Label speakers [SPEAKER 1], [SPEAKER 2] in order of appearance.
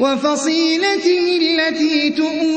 [SPEAKER 1] وفصيلته التي تؤوي